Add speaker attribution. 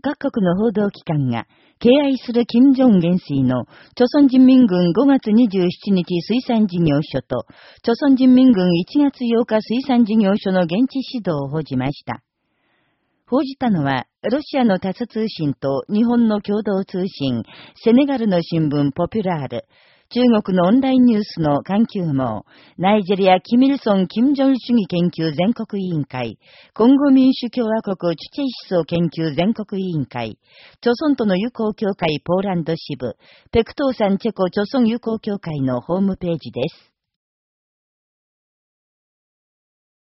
Speaker 1: 各国の報道機関が、敬愛する金正恩元帥の、朝鮮人民軍5月27日水産事業所と、朝鮮人民軍1月8日水産事業所の現地指導を報じました。報じたのは、ロシアのタス通信と日本の共同通信、セネガルの新聞ポピュラール、中国のオンラインニュースの環球網、ナイジェリア・キミルソン・キム・ジョン主義研究全国委員会、コンゴ民主共和国チュチェ思想研究全国委員会、朝鮮との友好協会ポーランド支部、ペクトーさんチェコ朝鮮友好協会のホームページです。